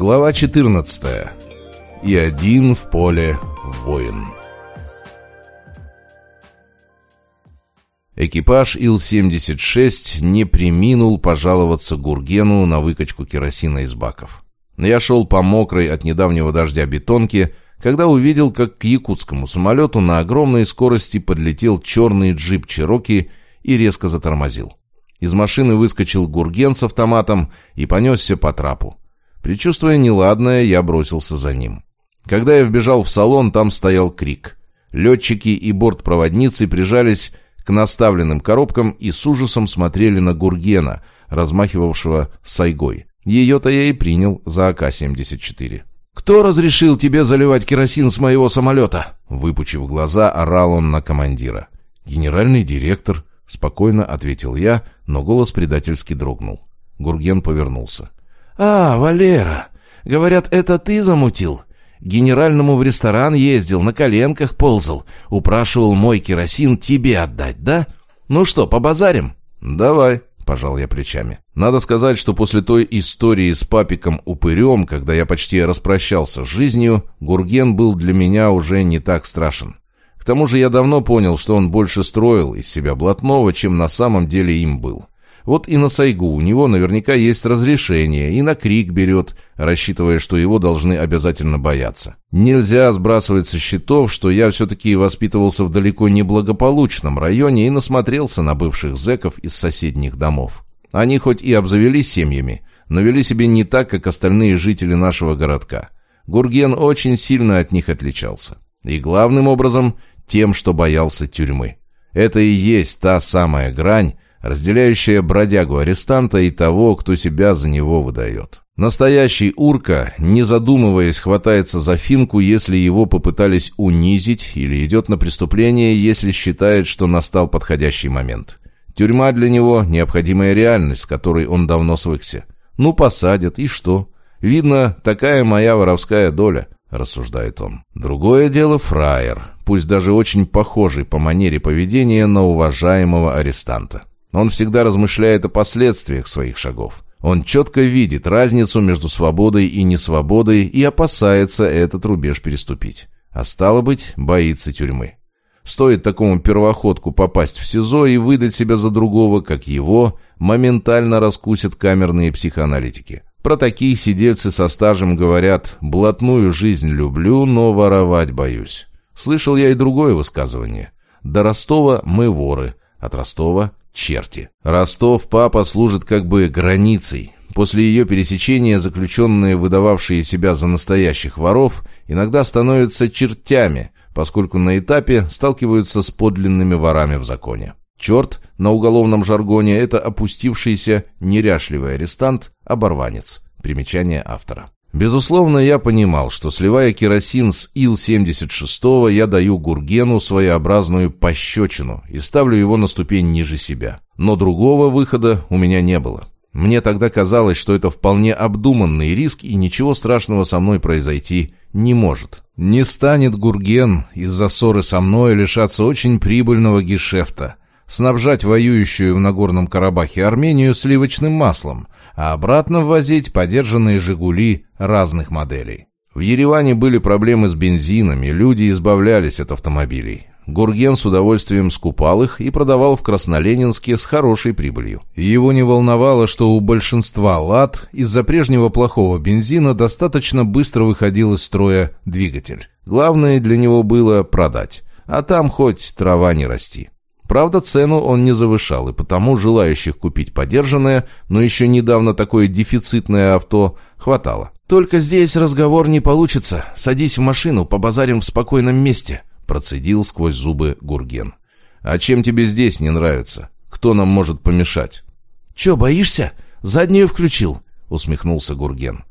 Глава 14. И один в поле воин. Экипаж Ил-76 не приминул пожаловаться Гургену на выкачку керосина из баков. Я шел по мокрой от недавнего дождя бетонке, когда увидел, как к якутскому самолету на огромной скорости подлетел черный джип Чироки и резко затормозил. Из машины выскочил Гурген с автоматом и понесся по трапу. Причувствуя неладное, я бросился за ним. Когда я вбежал в салон, там стоял крик. Летчики и бортпроводницы прижались к наставленным коробкам и с ужасом смотрели на Гургена, размахивавшего сайгой. Ее-то я и принял за АК-74. «Кто разрешил тебе заливать керосин с моего самолета?» Выпучив глаза, орал он на командира. «Генеральный директор», — спокойно ответил я, но голос предательски дрогнул. Гурген повернулся. «А, Валера, говорят, это ты замутил? Генеральному в ресторан ездил, на коленках ползал, упрашивал мой керосин тебе отдать, да? Ну что, побазарим?» «Давай», — пожал я плечами. Надо сказать, что после той истории с папиком-упырем, когда я почти распрощался с жизнью, Гурген был для меня уже не так страшен. К тому же я давно понял, что он больше строил из себя блатного, чем на самом деле им был. Вот и на Сайгу у него наверняка есть разрешение, и на крик берет, рассчитывая, что его должны обязательно бояться. Нельзя сбрасывать со счетов, что я все-таки воспитывался в далеко неблагополучном районе и насмотрелся на бывших зэков из соседних домов. Они хоть и обзавелись семьями, но вели себя не так, как остальные жители нашего городка. Гурген очень сильно от них отличался. И главным образом тем, что боялся тюрьмы. Это и есть та самая грань, разделяющая бродягу-арестанта и того, кто себя за него выдает. Настоящий урка, не задумываясь, хватается за финку, если его попытались унизить, или идет на преступление, если считает, что настал подходящий момент. Тюрьма для него – необходимая реальность, с которой он давно свыкся. Ну, посадят, и что? Видно, такая моя воровская доля, рассуждает он. Другое дело фраер, пусть даже очень похожий по манере поведения на уважаемого арестанта. Он всегда размышляет о последствиях своих шагов. Он четко видит разницу между свободой и несвободой и опасается этот рубеж переступить. А стало быть, боится тюрьмы. Стоит такому первоходку попасть в СИЗО и выдать себя за другого, как его, моментально раскусят камерные психоаналитики. Про таких сидельцы со стажем говорят «блатную жизнь люблю, но воровать боюсь». Слышал я и другое высказывание. До Ростова мы воры, от Ростова черти. Ростов папа служит как бы границей. После ее пересечения заключенные, выдававшие себя за настоящих воров, иногда становятся чертями, поскольку на этапе сталкиваются с подлинными ворами в законе. Черт на уголовном жаргоне – это опустившийся неряшливый арестант, оборванец. Примечание автора. Безусловно, я понимал, что сливая керосин с Ил-76, я даю Гургену своеобразную пощечину и ставлю его на ступень ниже себя. Но другого выхода у меня не было. Мне тогда казалось, что это вполне обдуманный риск и ничего страшного со мной произойти не может. Не станет Гурген из-за ссоры со мной лишаться очень прибыльного гешефта, снабжать воюющую в Нагорном Карабахе Армению сливочным маслом, а обратно ввозить подержанные «Жигули» разных моделей. В Ереване были проблемы с бензином, и люди избавлялись от автомобилей. Гурген с удовольствием скупал их и продавал в Красноленинске с хорошей прибылью. Его не волновало, что у большинства «Лад» из-за прежнего плохого бензина достаточно быстро выходил из строя двигатель. Главное для него было продать, а там хоть трава не расти. Правда, цену он не завышал, и потому желающих купить подержанное, но еще недавно такое дефицитное авто, хватало. «Только здесь разговор не получится. Садись в машину, побазарим в спокойном месте», процедил сквозь зубы Гурген. «А чем тебе здесь не нравится? Кто нам может помешать?» «Че, боишься? Заднюю включил?» усмехнулся Гурген.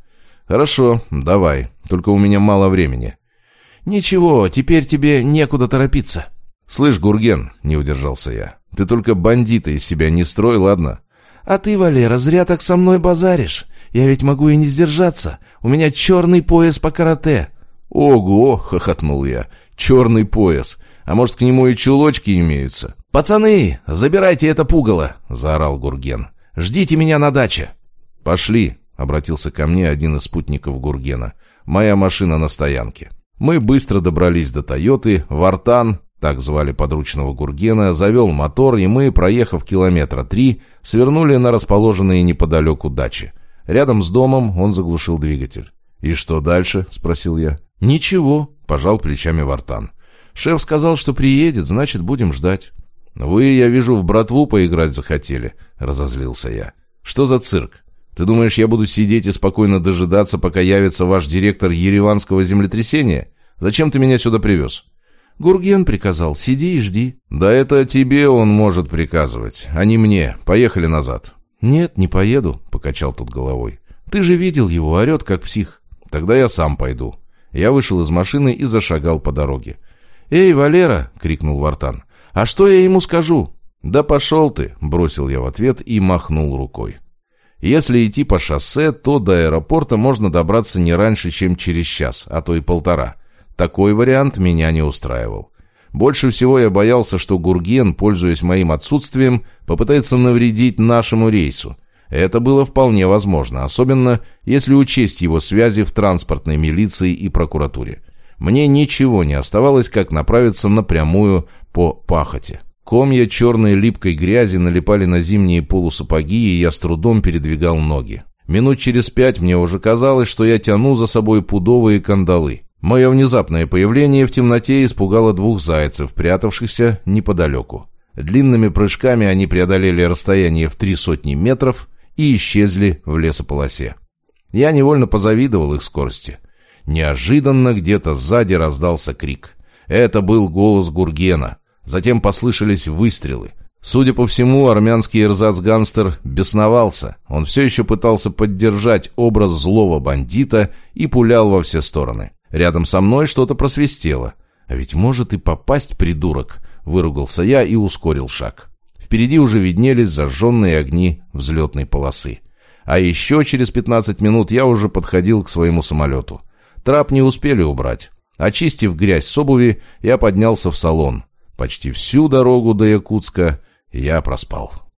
«Хорошо, давай, только у меня мало времени». «Ничего, теперь тебе некуда торопиться». «Слышь, Гурген», — не удержался я, — «ты только бандита из себя не строй, ладно?» «А ты, Валера, зря так со мной базаришь. Я ведь могу и не сдержаться. У меня черный пояс по карате». «Ого!» — хохотнул я. «Черный пояс. А может, к нему и чулочки имеются?» «Пацаны, забирайте это пугало!» — заорал Гурген. «Ждите меня на даче!» «Пошли!» — обратился ко мне один из спутников Гургена. «Моя машина на стоянке». Мы быстро добрались до «Тойоты», Вартан, так звали подручного Гургена, завел мотор, и мы, проехав километра три, свернули на расположенные неподалеку дачи. Рядом с домом он заглушил двигатель. «И что дальше?» — спросил я. «Ничего», — пожал плечами Вартан. «Шеф сказал, что приедет, значит, будем ждать». «Вы, я вижу, в братву поиграть захотели», — разозлился я. «Что за цирк? Ты думаешь, я буду сидеть и спокойно дожидаться, пока явится ваш директор ереванского землетрясения? Зачем ты меня сюда привез?» «Гурген приказал, сиди и жди». «Да это тебе он может приказывать, а не мне. Поехали назад». «Нет, не поеду», — покачал тут головой. «Ты же видел его, орет как псих». «Тогда я сам пойду». Я вышел из машины и зашагал по дороге. «Эй, Валера!» — крикнул Вартан. «А что я ему скажу?» «Да пошел ты!» — бросил я в ответ и махнул рукой. Если идти по шоссе, то до аэропорта можно добраться не раньше, чем через час, а то и полтора. Такой вариант меня не устраивал. Больше всего я боялся, что Гурген, пользуясь моим отсутствием, попытается навредить нашему рейсу. Это было вполне возможно, особенно если учесть его связи в транспортной милиции и прокуратуре. Мне ничего не оставалось, как направиться напрямую по пахоте. Комья черной липкой грязи налипали на зимние полусапоги, и я с трудом передвигал ноги. Минут через пять мне уже казалось, что я тяну за собой пудовые кандалы. Мое внезапное появление в темноте испугало двух зайцев, прятавшихся неподалеку. Длинными прыжками они преодолели расстояние в три сотни метров и исчезли в лесополосе. Я невольно позавидовал их скорости. Неожиданно где-то сзади раздался крик. Это был голос Гургена. Затем послышались выстрелы. Судя по всему, армянский эрзац-гангстер бесновался. Он все еще пытался поддержать образ злого бандита и пулял во все стороны. Рядом со мной что-то просвистело. «А ведь может и попасть, придурок!» — выругался я и ускорил шаг. Впереди уже виднелись зажженные огни взлетной полосы. А еще через 15 минут я уже подходил к своему самолету. Трап не успели убрать. Очистив грязь с обуви, я поднялся в салон. Почти всю дорогу до Якутска я проспал.